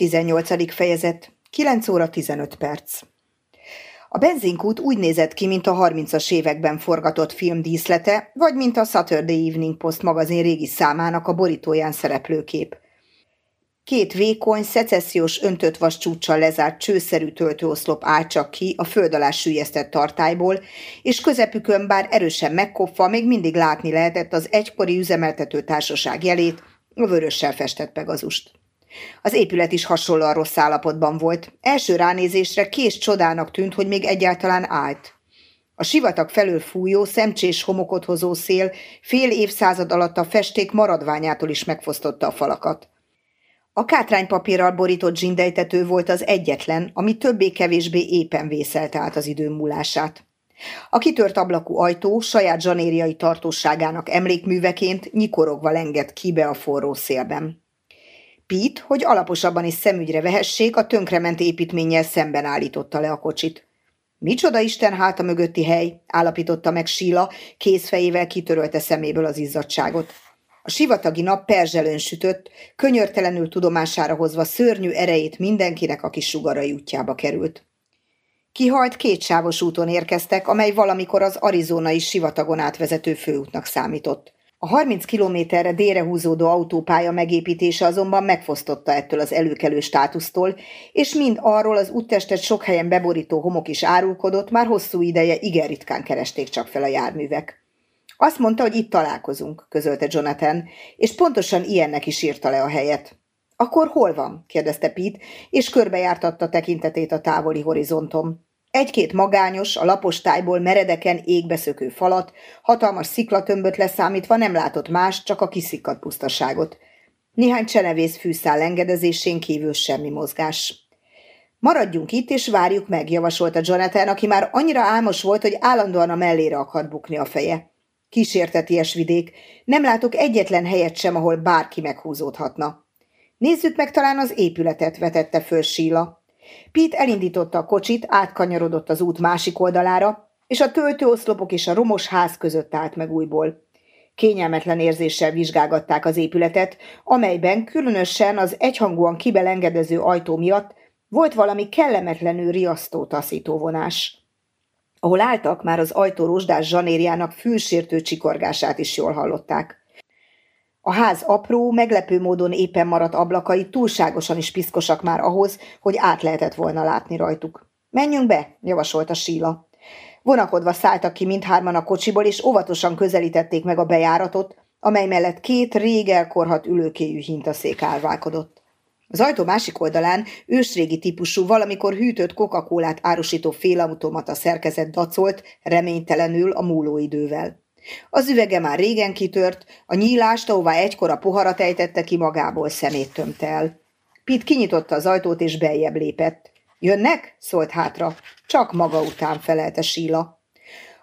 18. fejezet 9 óra 15 perc A benzinkút úgy nézett ki, mint a 30-as években forgatott film díszlete, vagy mint a Saturday Evening Post magazin régi számának a borítóján szereplőkép. Két vékony, szecessziós öntött vas csúccsal lezárt csőszerű töltőoszlop állt csak ki a föld alá sűjesztett tartályból, és közepükön bár erősen megkopva még mindig látni lehetett az egykori üzemeltető társaság jelét, a vörössel festett pegazust. Az épület is hasonlóan rossz állapotban volt. Első ránézésre kés csodának tűnt, hogy még egyáltalán állt. A sivatag felől fújó, szemcsés homokot hozó szél fél évszázad alatt a festék maradványától is megfosztotta a falakat. A kátránypapírral borított zsindejtető volt az egyetlen, ami többé-kevésbé éppen vészelte át az idő múlását. A kitört ablakú ajtó saját zsanériai tartóságának emlékműveként nyikorogva lengett ki be a forró szélben. Pete, hogy alaposabban is szemügyre vehessék, a tönkrement építménnyel szemben állította le a kocsit. Micsoda Isten háta mögötti hely, állapította meg Síla, kézfejével kitörölte szeméből az izzadságot. A sivatagi nap perzselőn sütött, könyörtelenül tudomására hozva szörnyű erejét mindenkinek, aki sugarai útjába került. Kihalt kétsávos úton érkeztek, amely valamikor az arizonai sivatagon átvezető főútnak számított. A 30 kilométerre délre húzódó autópálya megépítése azonban megfosztotta ettől az előkelő státusztól, és mind arról az úttestet sok helyen beborító homok is árulkodott, már hosszú ideje igen ritkán keresték csak fel a járművek. Azt mondta, hogy itt találkozunk, közölte Jonathan, és pontosan ilyennek is írta le a helyet. Akkor hol van? kérdezte Pete, és körbejártatta tekintetét a távoli horizonton. Egy-két magányos, a lapos tájból meredeken égbeszökő falat, hatalmas sziklatömböt leszámítva nem látott más, csak a kiszikadt pusztaságot. Néhány csenevész fűszál engedezésén kívül semmi mozgás. Maradjunk itt, és várjuk meg, javasolta Jonathan, aki már annyira álmos volt, hogy állandóan a mellére akart bukni a feje. Kísérteties vidék, nem látok egyetlen helyet sem, ahol bárki meghúzódhatna. Nézzük meg talán az épületet, vetette föl Síla. Pete elindította a kocsit, átkanyarodott az út másik oldalára, és a töltőoszlopok és a romos ház között állt meg újból. Kényelmetlen érzéssel vizsgálgatták az épületet, amelyben különösen az egyhangúan kibelengedező ajtó miatt volt valami kellemetlenül riasztó taszító vonás. Ahol álltak, már az ajtó rozsdás zsanérjának fülsértő csikorgását is jól hallották. A ház apró, meglepő módon éppen maradt ablakai túlságosan is piszkosak már ahhoz, hogy át lehetett volna látni rajtuk. Menjünk be, javasolta Síla. Vonakodva szálltak ki mindhárman a kocsiból, és óvatosan közelítették meg a bejáratot, amely mellett két rég elkorhat ülőkéjű hintaszék állválkodott. Az ajtó másik oldalán ősrégi típusú, valamikor hűtött coca árusító félautomata szerkezet dacolt reménytelenül a múlóidővel. Az üvege már régen kitört, a nyílást, ahová egykor a poharat ejtette ki magából, szemét tömte el. Pit kinyitotta az ajtót, és beljebb lépett. Jönnek? szólt hátra. Csak maga után felelte Síla.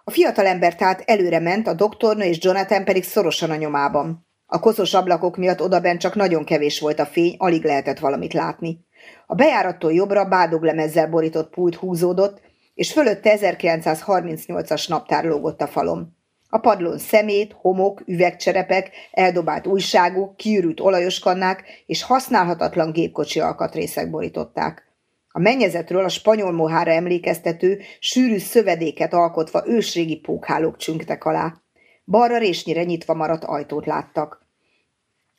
A fiatalember tehát előre ment, a doktornő és Jonathan pedig szorosan a nyomában. A koszos ablakok miatt odabent csak nagyon kevés volt a fény, alig lehetett valamit látni. A bejárattól jobbra bádoglemezzel borított pult húzódott, és fölötte 1938-as naptár lógott a falon. A padlón szemét, homok, üvegcserepek, eldobált újságok, kiürült olajoskannák és használhatatlan gépkocsi alkatrészek borították. A mennyezetről a spanyol mohára emlékeztető, sűrű szövedéket alkotva ősrégi pókhálók csüngtek alá. Balra résnyire nyitva maradt ajtót láttak.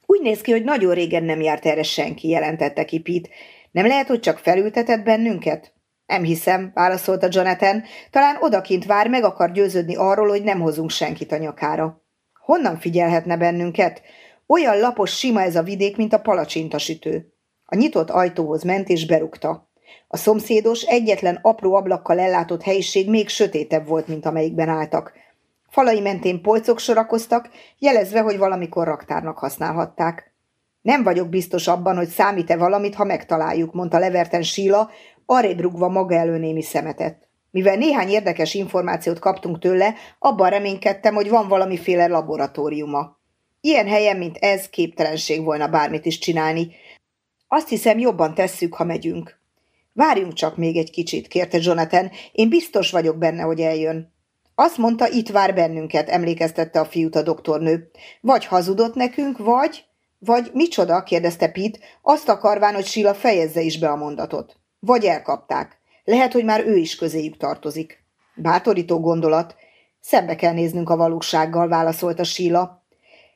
Úgy néz ki, hogy nagyon régen nem járt erre senki, jelentette ki Pete. Nem lehet, hogy csak felültetett bennünket? Nem hiszem, válaszolta Jonathan. Talán odakint vár, meg akar győződni arról, hogy nem hozunk senkit a nyakára. Honnan figyelhetne bennünket? Olyan lapos, sima ez a vidék, mint a palacsintasütő. A nyitott ajtóhoz ment és berúgta. A szomszédos, egyetlen apró ablakkal ellátott helyiség még sötétebb volt, mint amelyikben álltak. Falai mentén polcok sorakoztak, jelezve, hogy valamikor raktárnak használhatták. Nem vagyok biztos abban, hogy számít-e valamit, ha megtaláljuk, mondta leverten Síla, arrébb rugva maga elő némi szemetet. Mivel néhány érdekes információt kaptunk tőle, abban reménykedtem, hogy van valamiféle laboratóriuma. Ilyen helyen, mint ez, képtelenség volna bármit is csinálni. Azt hiszem, jobban tesszük, ha megyünk. Várjunk csak még egy kicsit, kérte Jonathan, én biztos vagyok benne, hogy eljön. Azt mondta, itt vár bennünket, emlékeztette a fiút a doktornő. Vagy hazudott nekünk, vagy... Vagy micsoda, kérdezte Pete, azt akarván, hogy Sila fejezze is be a mondatot. Vagy elkapták. Lehet, hogy már ő is közéjük tartozik. Bátorító gondolat. Szembe kell néznünk a valósággal, válaszolta Síla.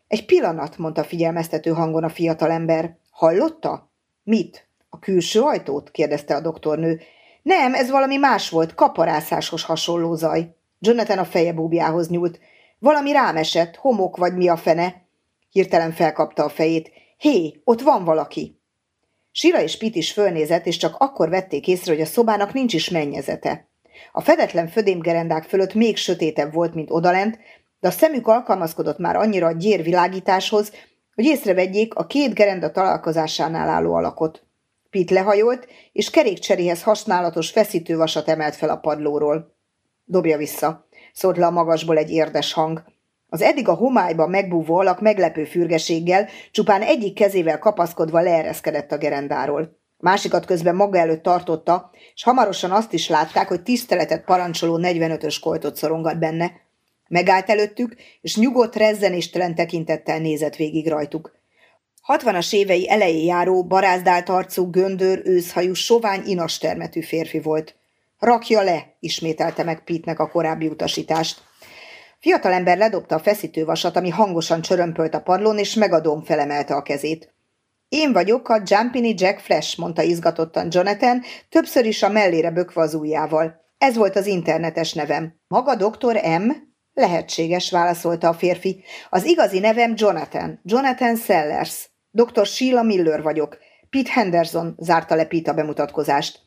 Egy pillanat, mondta figyelmeztető hangon a fiatalember. Hallotta? Mit? A külső ajtót? kérdezte a doktornő. Nem, ez valami más volt, kaparászáshoz hasonló zaj. Jonathan a feje búbjához nyúlt. Valami rámesett, homok vagy mi a fene. Hirtelen felkapta a fejét. Hé, ott van valaki! Sira és Pit is fölnézett, és csak akkor vették észre, hogy a szobának nincs is mennyezete. A fedetlen födémgerendák fölött még sötétebb volt, mint odalent, de a szemük alkalmazkodott már annyira a gyér világításhoz, hogy észrevegyék a két gerenda találkozásánál álló alakot. Pit lehajolt, és kerékcseréhez használatos feszítővasat emelt fel a padlóról. Dobja vissza, szólt le a magasból egy érdes hang. Az eddig a homályban megbúvó alak meglepő fürgeséggel, csupán egyik kezével kapaszkodva leereszkedett a gerendáról. Másikat közben maga előtt tartotta, és hamarosan azt is látták, hogy tiszteletet parancsoló 45-ös koltot szorongat benne. Megállt előttük, és nyugodt, rezzenéstelen tekintettel nézett végig rajtuk. Hatvanas évei elejé járó, barázdált arcú, göndör, őszhajú, sovány, inas termetű férfi volt. Rakja le, ismételte meg Pitnek a korábbi utasítást. Fiatalember ledobta a feszítővasat, ami hangosan csörömpölt a padlón, és megadóm felemelte a kezét. Én vagyok a Jumpini Jack Flash, mondta izgatottan Jonathan, többször is a mellére bökve az ujjával. Ez volt az internetes nevem. Maga doktor M? Lehetséges, válaszolta a férfi. Az igazi nevem Jonathan, Jonathan Sellers. Dr. Sheila Miller vagyok. Pete Henderson zárta le Pete a bemutatkozást.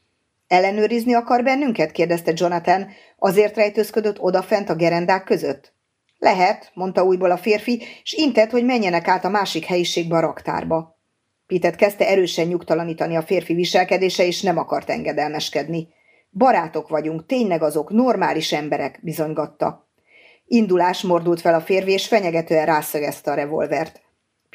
Ellenőrizni akar bennünket? kérdezte Jonathan. Azért rejtőzködött odafent a gerendák között? Lehet, mondta újból a férfi, és intett, hogy menjenek át a másik helyiségbe a raktárba. Pitet kezdte erősen nyugtalanítani a férfi viselkedése, és nem akart engedelmeskedni. Barátok vagyunk, tényleg azok, normális emberek, bizonygatta. Indulás mordult fel a férfi, és fenyegetően rászögezte a revolvert.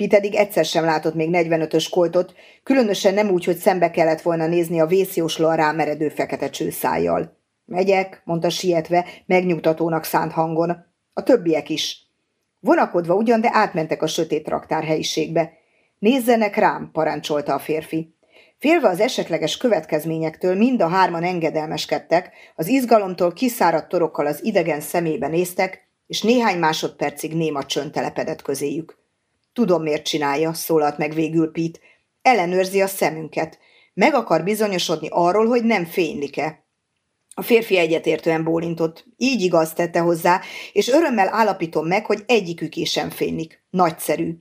Pete eddig egyszer sem látott még 45-ös koltot, különösen nem úgy, hogy szembe kellett volna nézni a vészjóslóan rámeredő fekete csőszájjal. Megyek, mondta sietve, megnyugtatónak szánt hangon. A többiek is. Vonakodva ugyan, de átmentek a sötét raktár helyiségbe. Nézzenek rám, parancsolta a férfi. Félve az esetleges következményektől mind a hárman engedelmeskedtek, az izgalomtól kiszáradt torokkal az idegen szemébe néztek, és néhány másodpercig néma csönd telepedett közéjük. Tudom, miért csinálja, szólalt meg végül Pete. Ellenőrzi a szemünket. Meg akar bizonyosodni arról, hogy nem fénylik-e. A férfi egyetértően bólintott. Így igaz tette hozzá, és örömmel állapítom meg, hogy egyikük is sem fénylik. Nagyszerű.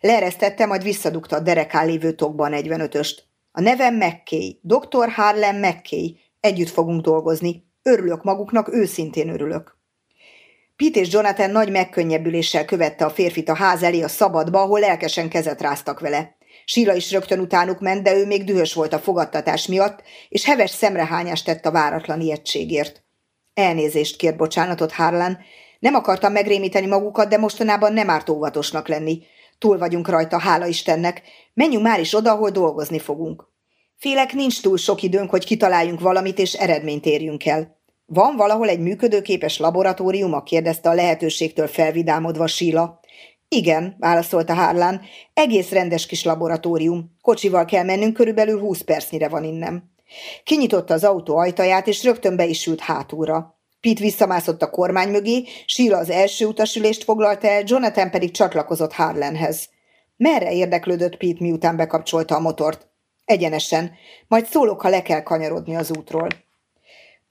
Leeresztette, majd visszadugta a derekán lévő tokba a 45-öst. A nevem McKay, dr. Harlem McKay. Együtt fogunk dolgozni. Örülök maguknak, őszintén örülök. Pete és Jonathan nagy megkönnyebbüléssel követte a férfit a ház elé a szabadba, ahol lelkesen kezet ráztak vele. Síra is rögtön utánuk ment, de ő még dühös volt a fogadtatás miatt, és heves szemrehányást tett a váratlan ijegységért. Elnézést kért bocsánatot Harlan. Nem akartam megrémíteni magukat, de mostanában nem árt óvatosnak lenni. Túl vagyunk rajta, hála Istennek. Menjünk már is oda, ahol dolgozni fogunk. Félek, nincs túl sok időnk, hogy kitaláljunk valamit és eredményt érjünk el. Van valahol egy működőképes laboratóriuma? kérdezte a lehetőségtől felvidámodva Síla. Igen, válaszolta Hárlán. Egész rendes kis laboratórium. Kocsival kell mennünk, körülbelül húsz percnyire van innen. Kinyitotta az autó ajtaját, és rögtön be is ült hátulra. Pete visszamászott a kormány mögé, Síla az első utasülést foglalta el, Jonathan pedig csatlakozott Harlanhez. Merre érdeklődött Pete, miután bekapcsolta a motort? Egyenesen, majd szólok, ha le kell kanyarodni az útról.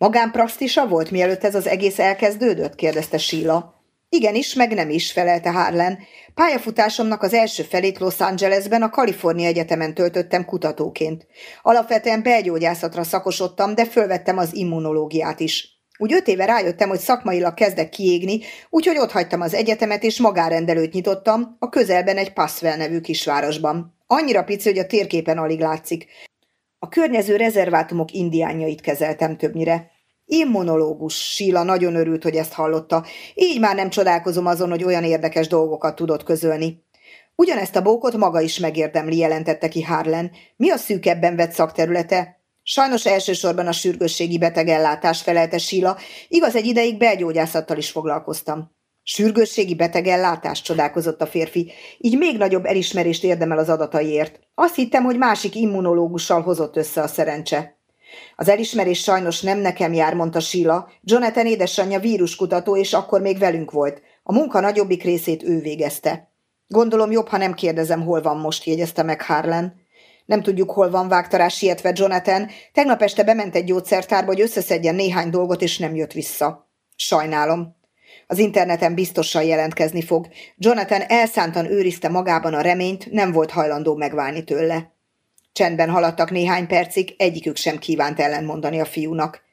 Magánpraxtisa volt, mielőtt ez az egész elkezdődött? kérdezte Sheila. Igenis, meg nem is, felelte Harlan. Pályafutásomnak az első felét Los Angelesben a Kalifornia Egyetemen töltöttem kutatóként. Alapvetően belgyógyászatra szakosodtam, de fölvettem az immunológiát is. Úgy öt éve rájöttem, hogy szakmailag kezdek kiégni, úgyhogy ott hagytam az egyetemet, és magárendelőt nyitottam a közelben egy Passwell nevű kisvárosban. Annyira pici, hogy a térképen alig látszik. A környező rezervátumok indiánjait kezeltem többnyire. Én monológus, Síla nagyon örült, hogy ezt hallotta. Így már nem csodálkozom azon, hogy olyan érdekes dolgokat tudott közölni. Ugyanezt a bókot maga is megérdemli, jelentette ki Harlan. Mi a szűkebben vett szakterülete? Sajnos elsősorban a sürgősségi betegellátás felelte Síla, igaz egy ideig belgyógyászattal is foglalkoztam. Sürgősségi betegellátás, csodálkozott a férfi. Így még nagyobb elismerést érdemel az adataiért. Azt hittem, hogy másik immunológussal hozott össze a szerencse. Az elismerés sajnos nem nekem jár, mondta Sheila. Jonathan édesanyja víruskutató, és akkor még velünk volt. A munka nagyobbik részét ő végezte. Gondolom jobb, ha nem kérdezem, hol van most, jegyezte meg Harlan. Nem tudjuk, hol van vágtarás sietve Jonathan. Tegnap este bement egy gyógyszertárba, hogy összeszedjen néhány dolgot, és nem jött vissza. Sajnálom. Az interneten biztosan jelentkezni fog. Jonathan elszántan őrizte magában a reményt, nem volt hajlandó megválni tőle. Csendben haladtak néhány percig, egyikük sem kívánt ellenmondani a fiúnak.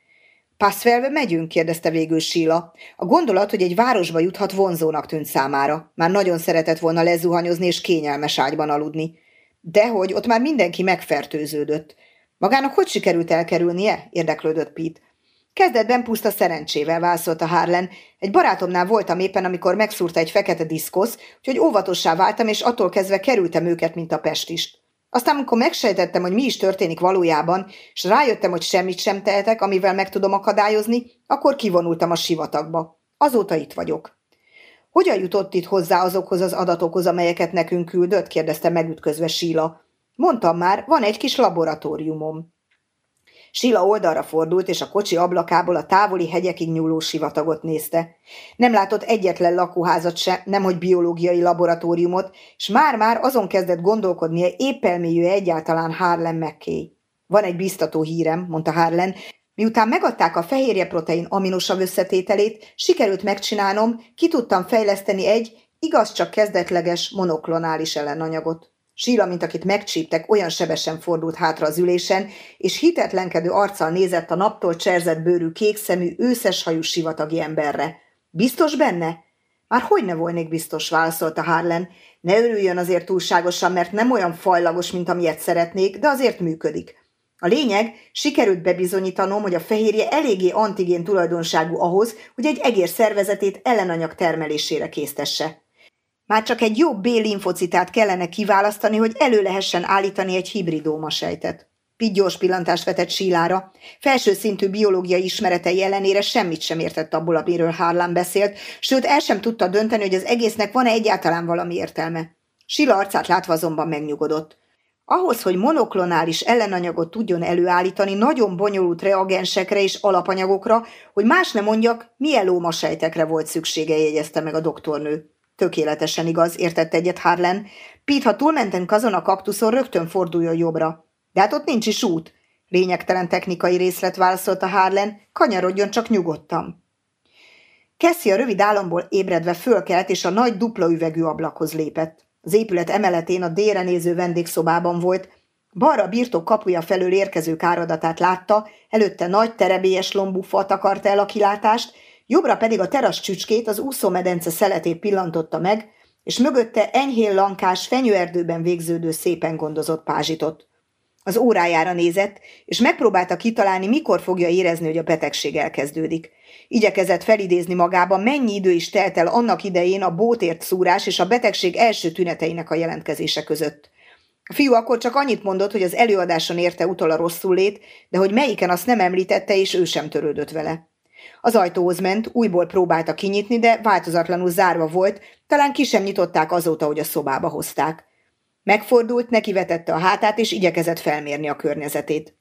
Passfelve megyünk? kérdezte végül Síla. A gondolat, hogy egy városba juthat vonzónak tűnt számára. Már nagyon szeretett volna lezuhanyozni és kényelmes ágyban aludni. Dehogy, ott már mindenki megfertőződött. Magának hogy sikerült elkerülnie? érdeklődött Pete. Kezdetben puszta szerencsével válaszolta Harlan. Egy barátomnál voltam éppen, amikor megszúrta egy fekete diszkosz, úgyhogy óvatossá váltam, és attól kezdve kerültem őket, mint a pestist. Aztán, amikor megsejtettem, hogy mi is történik valójában, és rájöttem, hogy semmit sem tehetek, amivel meg tudom akadályozni, akkor kivonultam a sivatagba. Azóta itt vagyok. Hogyan jutott itt hozzá azokhoz az adatokhoz, amelyeket nekünk küldött? kérdezte megütközve Síla. Mondtam már, van egy kis laboratóriumom. Sila oldalra fordult, és a kocsi ablakából a távoli hegyekig nyúló sivatagot nézte. Nem látott egyetlen lakóházat se, nemhogy biológiai laboratóriumot, és már-már azon kezdett gondolkodnia, épp elmélyű egyáltalán Harlan McKay. Van egy biztató hírem, mondta Harlan, Miután megadták a fehérje protein aminosav összetételét, sikerült megcsinálnom, ki tudtam fejleszteni egy, igaz csak kezdetleges monoklonális ellenanyagot. Síla, mint akit megcsíptek, olyan sebesen fordult hátra az ülésen, és hitetlenkedő arccal nézett a naptól cserzett bőrű kékszemű, őszes hajú sivatagi emberre. Biztos benne? Már hogy ne volnék biztos, válaszolta Harlan. Ne örüljön azért túlságosan, mert nem olyan fajlagos, mint amilyet szeretnék, de azért működik. A lényeg, sikerült bebizonyítanom, hogy a fehérje eléggé antigén tulajdonságú ahhoz, hogy egy egér szervezetét ellenanyag termelésére késztesse. Már csak egy jobb B-linfocitát kellene kiválasztani, hogy elő lehessen állítani egy hibridóma sejtet. Pitt pillantást vetett sílára. Felső szintű biológiai ismeretei ellenére semmit sem értett abból, amiről Harlan beszélt, sőt el sem tudta dönteni, hogy az egésznek van-e egyáltalán valami értelme. Sila arcát látva azonban megnyugodott. Ahhoz, hogy monoklonális ellenanyagot tudjon előállítani nagyon bonyolult reagensekre és alapanyagokra, hogy más ne mondjak, mielóma sejtekre volt szüksége, jegyezte meg a doktornő. Tökéletesen igaz, értett egyet Harlan. Pete, ha túlmenten azon a kaktuszon, rögtön forduljon jobbra. De hát ott nincs is út. Lényegtelen technikai részlet válaszolta Harlan, kanyarodjon csak nyugodtan. Cassie a rövid álomból ébredve fölkelt, és a nagy dupla üvegű ablakhoz lépett. Az épület emeletén a délre néző vendégszobában volt, balra birtok kapuja felől érkező áradatát látta, előtte nagy terebélyes lombú fa takarta el a kilátást, jobbra pedig a terasz csücskét, az úszómedence szeletét pillantotta meg, és mögötte enyhén lankás, fenyőerdőben végződő szépen gondozott pázsitot. Az órájára nézett, és megpróbálta kitalálni, mikor fogja érezni, hogy a betegség elkezdődik. Igyekezett felidézni magában, mennyi idő is telt el annak idején a bótért szúrás és a betegség első tüneteinek a jelentkezése között. A fiú akkor csak annyit mondott, hogy az előadáson érte utol a rosszul lét, de hogy melyiken azt nem említette, és ő sem törődött vele. Az ajtóhoz ment, újból próbálta kinyitni, de változatlanul zárva volt, talán ki sem nyitották azóta, hogy a szobába hozták. Megfordult, nekivetette a hátát, és igyekezett felmérni a környezetét.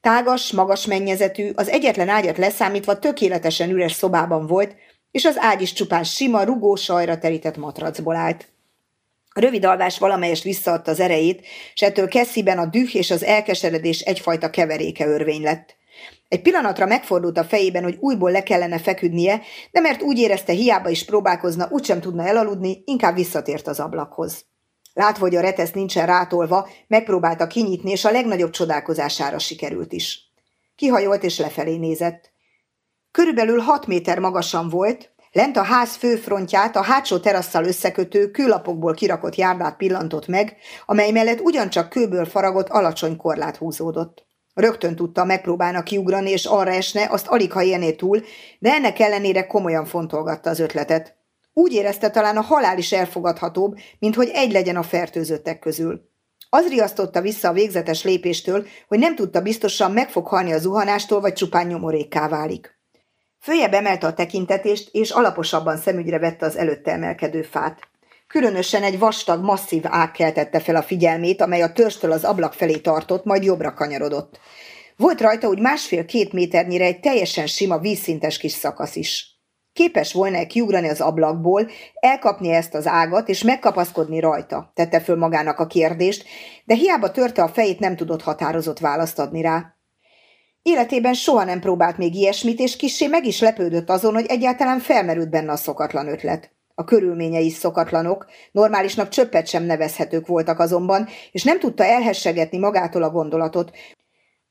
Tágas, magas mennyezetű, az egyetlen ágyat leszámítva tökéletesen üres szobában volt, és az ágy is csupán sima, rugó sajra terített matracból állt. A rövid alvás valamelyest visszaadta az erejét, és ettől Kessziben a düh és az elkeseredés egyfajta keveréke örvény lett. Egy pillanatra megfordult a fejében, hogy újból le kellene feküdnie, de mert úgy érezte, hiába is próbálkozna, úgysem tudna elaludni, inkább visszatért az ablakhoz. Látva, hogy a retesz nincsen rátolva, megpróbálta kinyitni, és a legnagyobb csodálkozására sikerült is. Kihajolt és lefelé nézett. Körülbelül hat méter magasan volt, lent a ház főfrontját a hátsó terasszal összekötő kőlapokból kirakott járdát pillantott meg, amely mellett ugyancsak kőből faragott alacsony korlát húzódott. Rögtön tudta, megpróbálna kiugrani, és arra esne, azt alig ha élné túl, de ennek ellenére komolyan fontolgatta az ötletet. Úgy érezte talán a halál is elfogadhatóbb, mint hogy egy legyen a fertőzöttek közül. Az riasztotta vissza a végzetes lépéstől, hogy nem tudta biztosan meg fog halni a zuhanástól, vagy csupán nyomorékká válik. Följebb emelte a tekintetést, és alaposabban szemügyre vette az előtte emelkedő fát. Különösen egy vastag, masszív ág keltette fel a figyelmét, amely a törstől az ablak felé tartott, majd jobbra kanyarodott. Volt rajta úgy másfél-két méternyire egy teljesen sima vízszintes kis szakasz is. Képes volna kiugrani az ablakból, elkapni ezt az ágat és megkapaszkodni rajta, tette föl magának a kérdést, de hiába törte a fejét, nem tudott határozott választ adni rá. Életében soha nem próbált még ilyesmit, és kissé meg is lepődött azon, hogy egyáltalán felmerült benne a szokatlan ötlet. A körülményei is szokatlanok, normálisnak csöppet sem nevezhetők voltak azonban, és nem tudta elhessegetni magától a gondolatot,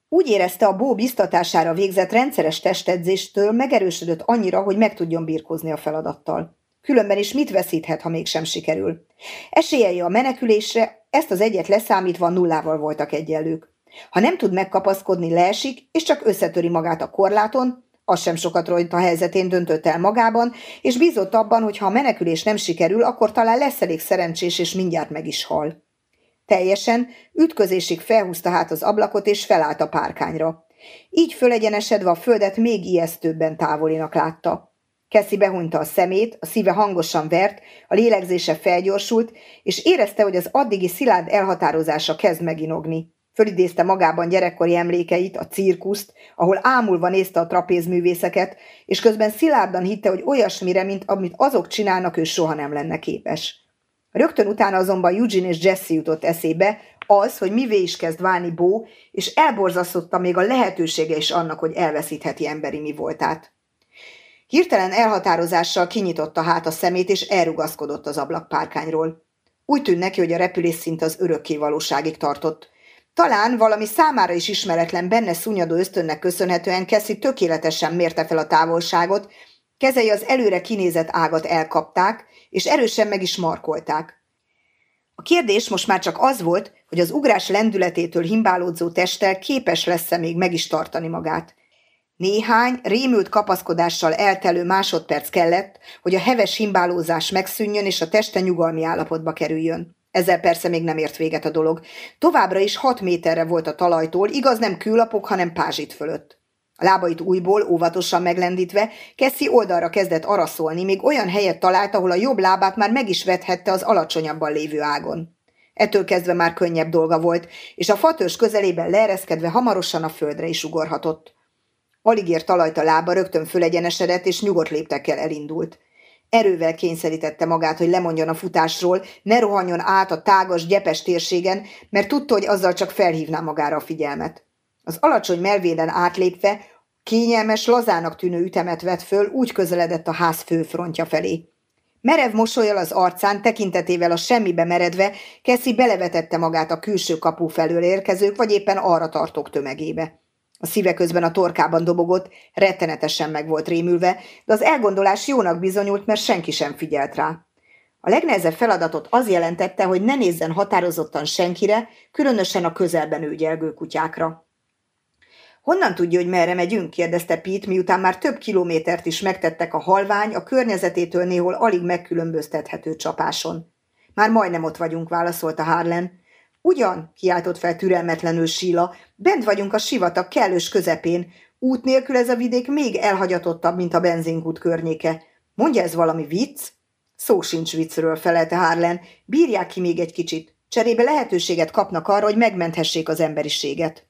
úgy érezte a bó biztatására végzett rendszeres testedzéstől megerősödött annyira, hogy meg tudjon birkózni a feladattal. Különben is mit veszíthet, ha mégsem sikerül? Esélyei a menekülésre, ezt az egyet leszámítva nullával voltak egyenlők. Ha nem tud megkapaszkodni, leesik, és csak összetöri magát a korláton, az sem sokat rojt a helyzetén döntött el magában, és bízott abban, hogy ha a menekülés nem sikerül, akkor talán lesz elég szerencsés, és mindjárt meg is hal. Teljesen, ütközésig felhúzta hát az ablakot, és felállt a párkányra. Így fölegyenesedve a földet még ijesztőbben távolinak látta. Keszi behunyta a szemét, a szíve hangosan vert, a lélegzése felgyorsult, és érezte, hogy az addigi szilárd elhatározása kezd meginogni. Fölidézte magában gyerekkori emlékeit, a cirkuszt, ahol ámulva nézte a trapézművészeket, és közben szilárdan hitte, hogy olyasmire, mint amit azok csinálnak, ő soha nem lenne képes. Rögtön utána azonban Eugene és Jesse jutott eszébe, az, hogy mivé is kezd válni Bó, és elborzasztotta még a lehetősége is annak, hogy elveszítheti emberi mi voltát. Hirtelen elhatározással kinyitotta hát a szemét, és elrugaszkodott az ablakpárkányról. Úgy tűnt neki, hogy a repülés szinte az örökké valóságig tartott. Talán valami számára is ismeretlen benne szúnyadó ösztönnek köszönhetően Keszi tökéletesen mérte fel a távolságot, kezei az előre kinézett ágat elkapták, és erősen meg is markolták. A kérdés most már csak az volt, hogy az ugrás lendületétől himbálódzó testtel képes lesz-e még meg is tartani magát. Néhány, rémült kapaszkodással eltelő másodperc kellett, hogy a heves himbálózás megszűnjön és a teste nyugalmi állapotba kerüljön. Ezzel persze még nem ért véget a dolog. Továbbra is hat méterre volt a talajtól, igaz nem kőlapok, hanem pázsit fölött. A lábait újból, óvatosan meglendítve, Keszi oldalra kezdett araszolni, még olyan helyet talált, ahol a jobb lábát már meg is vethette az alacsonyabban lévő ágon. Ettől kezdve már könnyebb dolga volt, és a fatörs közelében leereszkedve hamarosan a földre is ugorhatott. Alig ért talajt a lába, rögtön fölegyenesedett, és nyugodt léptekkel elindult. Erővel kényszerítette magát, hogy lemondjon a futásról, ne rohanjon át a tágas, gyepes térségen, mert tudta, hogy azzal csak felhívná magára a figyelmet. Az alacsony melvéden átlépve kényelmes, lazának tűnő ütemet vett föl, úgy közeledett a ház főfrontja felé. Merev mosolyal az arcán, tekintetével a semmibe meredve, Keszi belevetette magát a külső kapu felől érkezők, vagy éppen arra tartók tömegébe. A szíve közben a torkában dobogott, rettenetesen meg volt rémülve, de az elgondolás jónak bizonyult, mert senki sem figyelt rá. A legnehezebb feladatot az jelentette, hogy ne nézzen határozottan senkire, különösen a közelben ügyelgő kutyákra. Honnan tudja, hogy merre megyünk? kérdezte Pete, miután már több kilométert is megtettek a halvány, a környezetétől néhol alig megkülönböztethető csapáson. Már majdnem ott vagyunk, válaszolta Harlan. Ugyan, kiáltott fel türelmetlenül Síla, bent vagyunk a sivatag kellős közepén. Út nélkül ez a vidék még elhagyatottabb, mint a benzinkút környéke. Mondja ez valami vicc? Szó sincs viccről, felelte Harlan. Bírják ki még egy kicsit. Cserébe lehetőséget kapnak arra, hogy megmenthessék az emberiséget.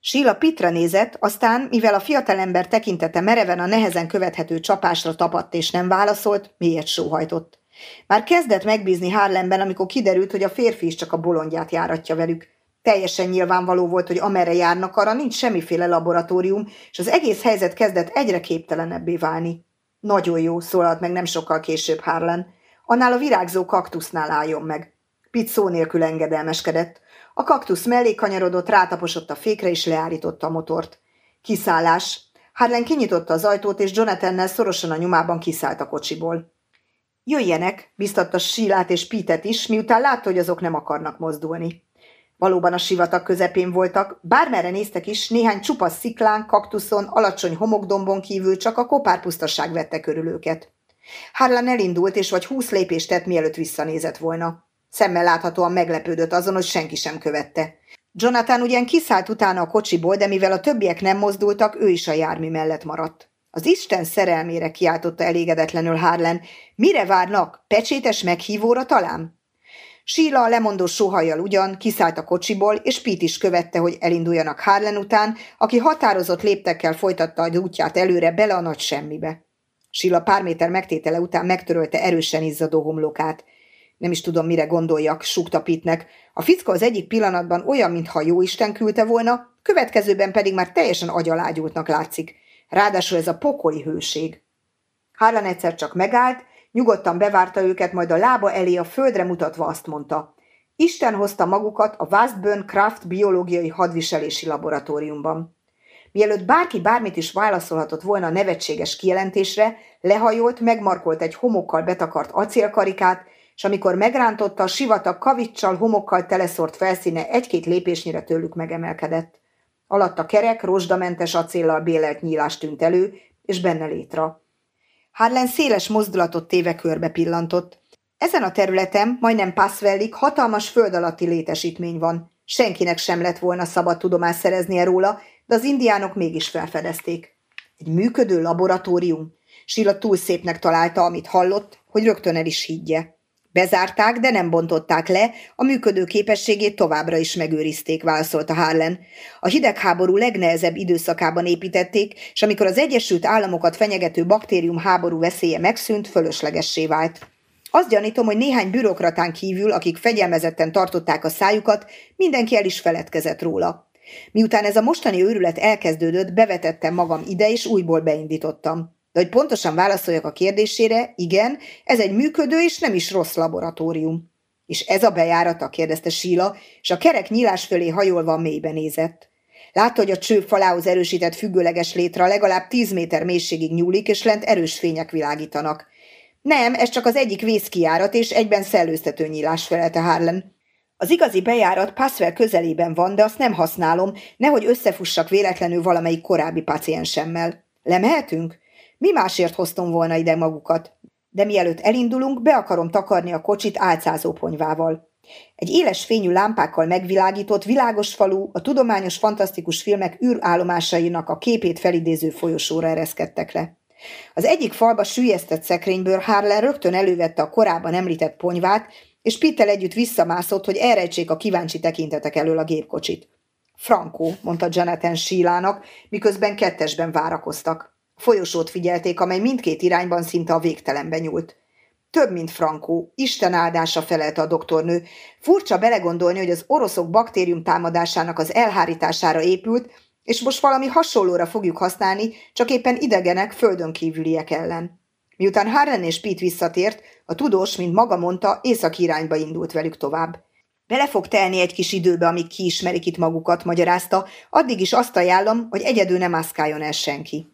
Síla Pitra nézett, aztán, mivel a fiatalember tekintete mereven a nehezen követhető csapásra tapadt és nem válaszolt, mélyet sóhajtott. Már kezdett megbízni Harlemben, amikor kiderült, hogy a férfi is csak a bolondját járatja velük. Teljesen nyilvánvaló volt, hogy amerre járnak, arra nincs semmiféle laboratórium, és az egész helyzet kezdett egyre képtelenebbé válni. Nagyon jó, szólalt meg nem sokkal később Harlan. Annál a virágzó kaktusznál álljon meg. Pitt szó nélkül engedelmeskedett. A kaktusz mellé kanyarodott, rátaposott a fékre, és leállította a motort. Kiszállás. Harlan kinyitotta az ajtót, és Jonathannel szorosan a nyomában kiszállt a kocsiból. Jöjjenek, biztatta Sílát és Pítet is, miután látta, hogy azok nem akarnak mozdulni. Valóban a sivatag közepén voltak, bármerre néztek is, néhány csupasz sziklán, kaktuszon, alacsony homokdombon kívül csak a kopárpusztaság vette körül őket. Harlan elindult, és vagy húsz lépést tett, mielőtt visszanézett volna. Szemmel láthatóan meglepődött azon, hogy senki sem követte. Jonathan ugyan kiszállt utána a kocsiból, de mivel a többiek nem mozdultak, ő is a jármű mellett maradt. Az Isten szerelmére kiáltotta elégedetlenül Harlan. Mire várnak? Pecsétes meghívóra talán? Síla a lemondó sóhajjal ugyan kiszállt a kocsiból, és Pete is követte, hogy elinduljanak Harlan után, aki határozott léptekkel folytatta a útját előre bele a nagy semmibe. Silla pár méter megtétele után megtörölte erősen izzadó homlokát. Nem is tudom, mire gondoljak, súgta Pitnek. A fickó az egyik pillanatban olyan, mintha jó Isten küldte volna, következőben pedig már teljesen agyalágyultnak látszik. Ráadásul ez a pokoli hőség. Harlan egyszer csak megállt, nyugodtan bevárta őket, majd a lába elé a földre mutatva azt mondta. Isten hozta magukat a Westburn Craft biológiai hadviselési laboratóriumban. Mielőtt bárki bármit is válaszolhatott volna a nevetséges kijelentésre, lehajolt, megmarkolt egy homokkal betakart acélkarikát, és amikor megrántotta, a sivatag kavicsal, homokkal teleszort felszíne egy-két lépésnyire tőlük megemelkedett. Alatta kerek, rozsdamentes acéllal bélelt nyílás tűnt elő, és benne létra. Harlan széles mozdulatot téve körbe pillantott. Ezen a területen, majdnem Passwellig, hatalmas föld alatti létesítmény van. Senkinek sem lett volna szabad tudomást szereznie róla, de az indiánok mégis felfedezték. Egy működő laboratórium. Silla túl szépnek találta, amit hallott, hogy rögtön el is higgye. Bezárták, de nem bontották le, a működő képességét továbbra is megőrizték, válaszolta Harlan. A hidegháború legnehezebb időszakában építették, és amikor az Egyesült Államokat fenyegető baktérium háború veszélye megszűnt, fölöslegessé vált. Azt gyanítom, hogy néhány bürokratán kívül, akik fegyelmezetten tartották a szájukat, mindenki el is feledkezett róla. Miután ez a mostani őrület elkezdődött, bevetettem magam ide, és újból beindítottam. De hogy pontosan válaszoljak a kérdésére, igen, ez egy működő és nem is rossz laboratórium. És ez a bejárata? kérdezte Síla, és a kerek nyílás fölé hajolva mélybe nézett. Látta, hogy a cső falához erősített függőleges létre legalább tíz méter mélységig nyúlik, és lent erős fények világítanak. Nem, ez csak az egyik vészkijárat, és egyben szellőztető nyílás felelte Harlan. Az igazi bejárat Passwell közelében van, de azt nem használom, nehogy összefussak véletlenül valamelyik korábbi paciensemmel. Lemehetünk? Mi másért hoztam volna ide magukat? De mielőtt elindulunk, be akarom takarni a kocsit álcázó ponyvával. Egy éles fényű lámpákkal megvilágított, világos falu a tudományos fantasztikus filmek űrállomásainak a képét felidéző folyosóra ereszkedtek le. Az egyik falba sűjesztett szekrényből Harlan rögtön elővette a korábban említett ponyvát, és Pittel együtt visszamászott, hogy elrejtsék a kíváncsi tekintetek elől a gépkocsit. Frankó, mondta Jonathan sílának, miközben kettesben várakoztak. Folyosót figyelték, amely mindkét irányban szinte a végtelenbe nyúlt. Több, mint Frankó, Isten áldása felelte a doktornő. Furcsa belegondolni, hogy az oroszok baktérium támadásának az elhárítására épült, és most valami hasonlóra fogjuk használni, csak éppen idegenek, földön kívüliek ellen. Miután Harren és Pete visszatért, a tudós, mint maga mondta, észak irányba indult velük tovább. Bele fog telni egy kis időbe, amíg kiismerik itt magukat, magyarázta, addig is azt ajánlom, hogy egyedül nem mászkáljon el senki.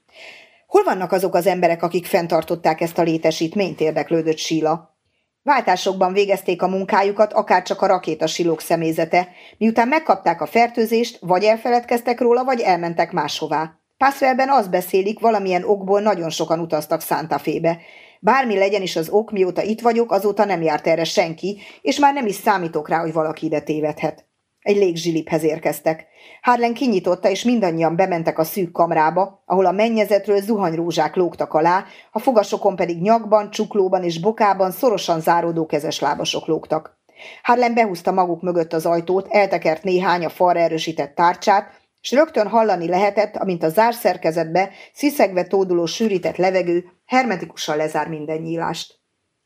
Hol vannak azok az emberek, akik fenntartották ezt a létesítményt, érdeklődött Síla. Váltásokban végezték a munkájukat, akár csak a rakétasilók személyzete, miután megkapták a fertőzést, vagy elfeledkeztek róla, vagy elmentek máshová. Passwellben azt beszélik, valamilyen okból nagyon sokan utaztak Santa Fe-be. Bármi legyen is az ok, mióta itt vagyok, azóta nem járt erre senki, és már nem is számítok rá, hogy valaki ide tévedhet. Egy légzsiliphez érkeztek. Harlan kinyitotta, és mindannyian bementek a szűk kamrába, ahol a mennyezetről zuhanyrózsák lógtak alá, a fogasokon pedig nyakban, csuklóban és bokában szorosan záródó kezes lábasok lógtak. Harlan behúzta maguk mögött az ajtót, eltekert néhány a falra erősített tárcsát, és rögtön hallani lehetett, amint a zárszerkezetbe sziszegve tóduló sűrített levegő hermetikusan lezár minden nyílást.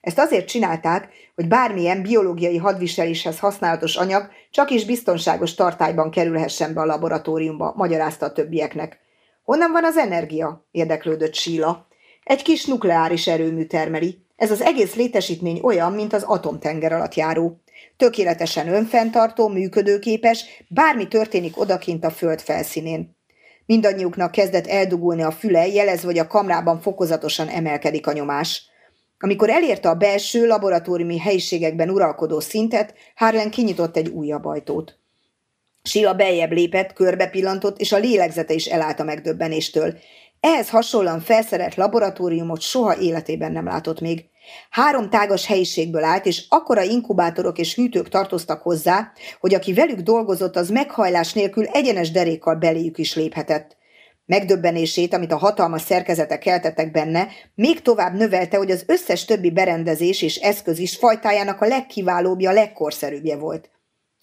Ezt azért csinálták, hogy bármilyen biológiai hadviseléshez használatos anyag csak is biztonságos tartályban kerülhessen be a laboratóriumba, magyarázta a többieknek. Honnan van az energia? érdeklődött Síla. Egy kis nukleáris erőmű termeli. Ez az egész létesítmény olyan, mint az atomtenger alatt járó. Tökéletesen önfenntartó, működőképes, bármi történik odakint a föld felszínén. Mindannyiuknak kezdett eldugulni a füle, jelezve, hogy a kamrában fokozatosan emelkedik a nyomás. Amikor elérte a belső laboratóriumi helyiségekben uralkodó szintet, Harlan kinyitott egy újabb ajtót. Sila beljebb lépett, körbe pillantott, és a lélegzete is elállt a megdöbbenéstől. Ehhez hasonlóan felszerelt laboratóriumot soha életében nem látott még. Három tágas helyiségből állt, és akkora inkubátorok és hűtők tartoztak hozzá, hogy aki velük dolgozott, az meghajlás nélkül egyenes derékkal beléjük is léphetett. Megdöbbenését, amit a hatalmas szerkezetek keltettek benne, még tovább növelte, hogy az összes többi berendezés és eszköz is fajtájának a legkiválóbbja, legkorszerűbbje volt.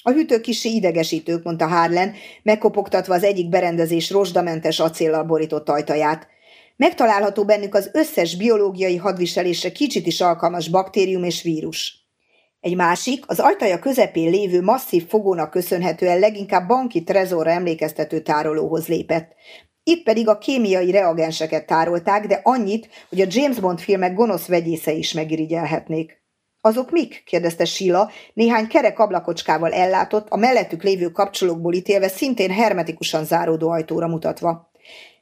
A hűtők kisi idegesítők, mondta Harlen, megkopogtatva az egyik berendezés rozsdamentes acéllal borított ajtaját. Megtalálható bennük az összes biológiai hadviselésre kicsit is alkalmas baktérium és vírus. Egy másik, az ajtaja közepén lévő masszív fogónak köszönhetően leginkább banki trezorra emlékeztető tárolóhoz lépett. Itt pedig a kémiai reagenseket tárolták, de annyit, hogy a James Bond filmek gonosz vegyésze is megirigyelhetnék. Azok mik? kérdezte Sila, néhány kerek ablakocskával ellátott, a mellettük lévő kapcsolókból ítélve szintén hermetikusan záródó ajtóra mutatva.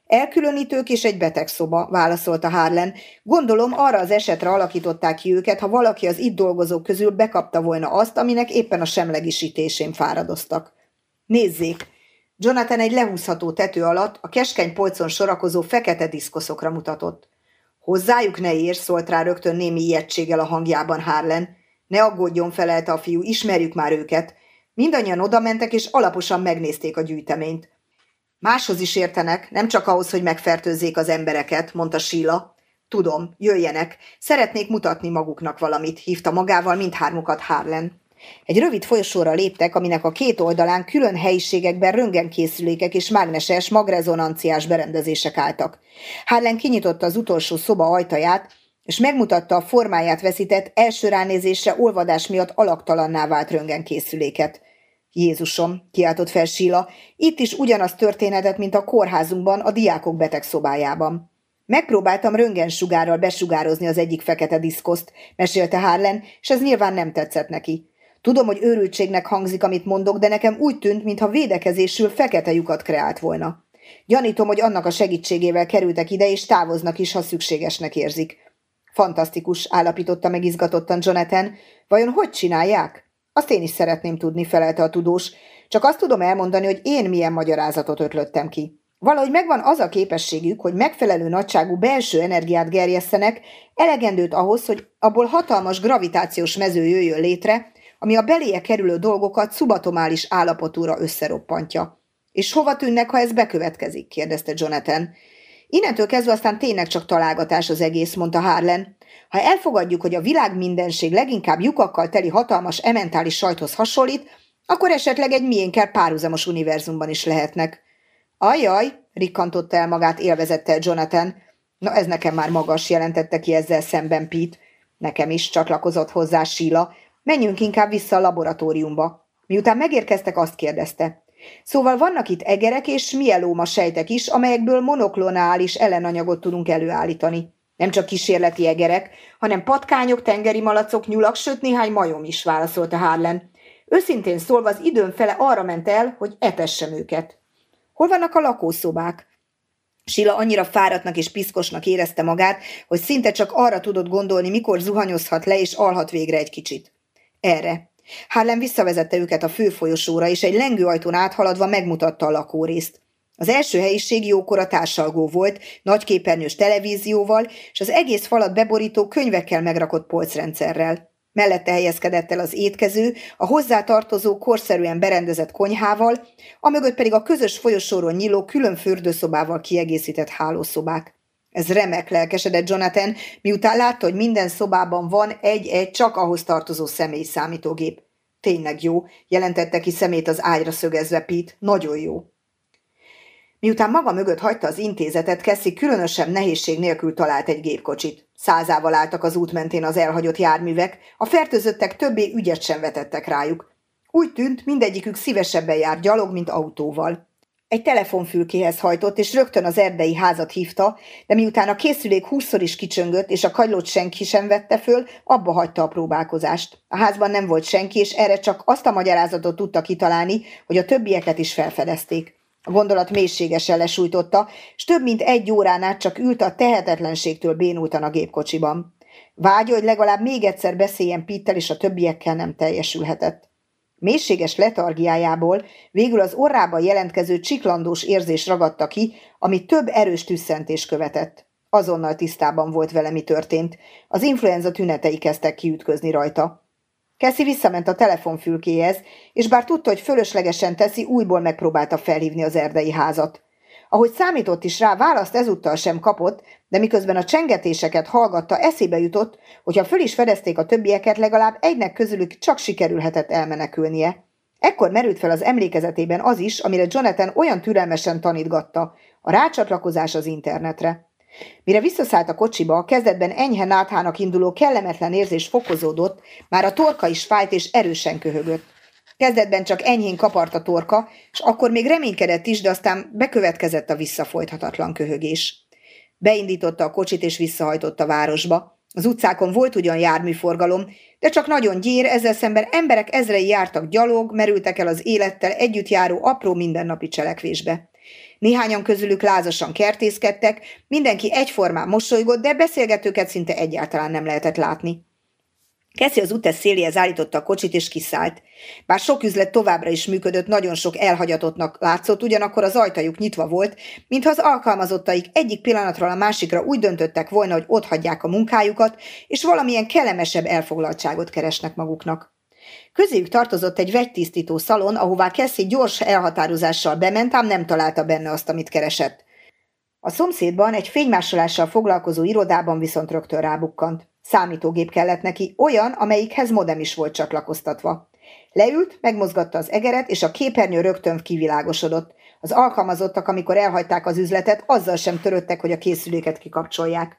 Elkülönítők és egy betegszoba, válaszolta Harlen. Gondolom arra az esetre alakították ki őket, ha valaki az itt dolgozók közül bekapta volna azt, aminek éppen a semlegisítésén fáradoztak. Nézzék! Jonathan egy lehúzható tető alatt a keskeny polcon sorakozó fekete diszkoszokra mutatott. Hozzájuk ne érsz, szólt rá rögtön némi ijegységgel a hangjában Harlen. Ne aggódjon, felelte a fiú, ismerjük már őket. Mindannyian odamentek, és alaposan megnézték a gyűjteményt. Máshoz is értenek, nem csak ahhoz, hogy megfertőzzék az embereket, mondta Síla. Tudom, jöjjenek. Szeretnék mutatni maguknak valamit, hívta magával mindhármukat Harlen. Egy rövid folyosóra léptek, aminek a két oldalán külön helyiségekben röntgenkészülékek és mágneses, magrezonanciás berendezések álltak. Harlen kinyitotta az utolsó szoba ajtaját, és megmutatta a formáját veszített, első ránézésre olvadás miatt alaktalanná vált röntgenkészüléket. Jézusom, kiáltott fel Sila, itt is ugyanaz történetet, mint a kórházunkban, a diákok betegszobájában. Megpróbáltam röntgensugárral besugározni az egyik fekete diszkoszt, mesélte Harlen, és ez nyilván nem tetszett neki. Tudom, hogy őrültségnek hangzik, amit mondok, de nekem úgy tűnt, mintha védekezésül fekete lyukat kreált volna. Gyanítom, hogy annak a segítségével kerültek ide, és távoznak is, ha szükségesnek érzik. Fantasztikus, állapította meg izgatottan Jonathan. Vajon hogy csinálják? Azt én is szeretném tudni, felelte a tudós. Csak azt tudom elmondani, hogy én milyen magyarázatot ötlöttem ki. Valahogy megvan az a képességük, hogy megfelelő nagyságú belső energiát gerjesztenek, elegendőt ahhoz, hogy abból hatalmas gravitációs mező jöjjön létre, ami a beléje kerülő dolgokat szubatomális állapotúra összeroppantja. És hova tűnnek, ha ez bekövetkezik? kérdezte Jonathan. Innentől kezdve aztán tényleg csak találgatás az egész, mondta Harlen. Ha elfogadjuk, hogy a világ mindenség leginkább lyukakkal teli hatalmas ementális sajthoz hasonlít, akkor esetleg egy miénkkel párhuzamos univerzumban is lehetnek. Ajaj, rikkantotta el magát élvezettel Jonathan. Na ez nekem már magas, jelentette ki ezzel szemben Pete. Nekem is csatlakozott hozzá Sheila. Menjünk inkább vissza a laboratóriumba. Miután megérkeztek, azt kérdezte. Szóval vannak itt egerek és mielóma sejtek is, amelyekből monoklonális ellenanyagot tudunk előállítani. Nem csak kísérleti egerek, hanem patkányok, tengeri malacok, nyulak, sőt néhány majom is, válaszolta Harlan. Őszintén szólva az időn fele arra ment el, hogy etessem őket. Hol vannak a lakószobák? Sila annyira fáradtnak és piszkosnak érezte magát, hogy szinte csak arra tudott gondolni, mikor zuhanyozhat le és alhat végre egy kicsit. Erre. Harlem visszavezette őket a főfolyosóra, és egy lengőajtón áthaladva megmutatta a lakórészt. Az első helyiség jókora társalgó volt, nagyképernyős televízióval, és az egész falat beborító könyvekkel megrakott polcrendszerrel. Mellette helyezkedett el az étkező, a hozzátartozó korszerűen berendezett konyhával, amögött pedig a közös folyosóról nyíló külön fürdőszobával kiegészített hálószobák. Ez remek, lelkesedett Jonathan, miután látta, hogy minden szobában van egy-egy csak ahhoz tartozó személy számítógép. Tényleg jó, jelentette ki szemét az ágyra szögezve Pete. Nagyon jó. Miután maga mögött hagyta az intézetet, Kessi különösebb nehézség nélkül talált egy gépkocsit. Százával álltak az út mentén az elhagyott járművek, a fertőzöttek többé ügyet sem vetettek rájuk. Úgy tűnt, mindegyikük szívesebben jár gyalog, mint autóval. Egy telefonfülkéhez hajtott, és rögtön az erdei házat hívta, de miután a készülék húszszor is kicsöngött, és a kagylót senki sem vette föl, abba hagyta a próbálkozást. A házban nem volt senki, és erre csak azt a magyarázatot tudta kitalálni, hogy a többieket is felfedezték. A gondolat mélységesen lesújtotta, és több mint egy órán át csak ült a tehetetlenségtől bénultan a gépkocsiban. Vágya, hogy legalább még egyszer beszéljen Pittel, és a többiekkel nem teljesülhetett. Mélységes letargiájából végül az orrába jelentkező csiklandós érzés ragadta ki, ami több erős tüsszentés követett. Azonnal tisztában volt vele, mi történt. Az influenza tünetei kezdtek kiütközni rajta. Keszi visszament a telefonfülkéhez, és bár tudta, hogy fölöslegesen teszi, újból megpróbálta felhívni az erdei házat. Ahogy számított is rá, választ ezúttal sem kapott, de miközben a csengetéseket hallgatta, eszébe jutott, hogy ha föl is fedezték a többieket, legalább egynek közülük csak sikerülhetett elmenekülnie. Ekkor merült fel az emlékezetében az is, amire Jonathan olyan türelmesen tanítgatta, a rácsatlakozás az internetre. Mire visszaszállt a kocsiba, kezdetben enyhe náthának induló kellemetlen érzés fokozódott, már a torka is fájt és erősen köhögött. Kezdetben csak enyhén kapart a torka, és akkor még reménykedett is, de aztán bekövetkezett a visszafolythatatlan köhögés. Beindította a kocsit és visszahajtott a városba. Az utcákon volt ugyan járműforgalom, de csak nagyon gyér, ezzel szemben emberek ezrei jártak gyalog, merültek el az élettel együtt járó apró mindennapi cselekvésbe. Néhányan közülük lázasan kertészkedtek, mindenki egyformán mosolygott, de beszélgetőket szinte egyáltalán nem lehetett látni. Keszi az utes széléhez állította a kocsit és kiszállt. Bár sok üzlet továbbra is működött, nagyon sok elhagyatottnak látszott, ugyanakkor az ajtajuk nyitva volt, mintha az alkalmazottaik egyik pillanatról a másikra úgy döntöttek volna, hogy otthagyják a munkájukat, és valamilyen kellemesebb elfoglaltságot keresnek maguknak. Közéjük tartozott egy vegytisztító szalon, ahová Keszi gyors elhatározással bement, ám nem találta benne azt, amit keresett. A szomszédban egy fénymásolással foglalkozó irodában viszont rögtön rábukkant. Számítógép kellett neki, olyan, amelyikhez modem is volt csatlakoztatva. Leült, megmozgatta az egeret, és a képernyő rögtön kivilágosodott. Az alkalmazottak, amikor elhagyták az üzletet, azzal sem töröttek, hogy a készüléket kikapcsolják.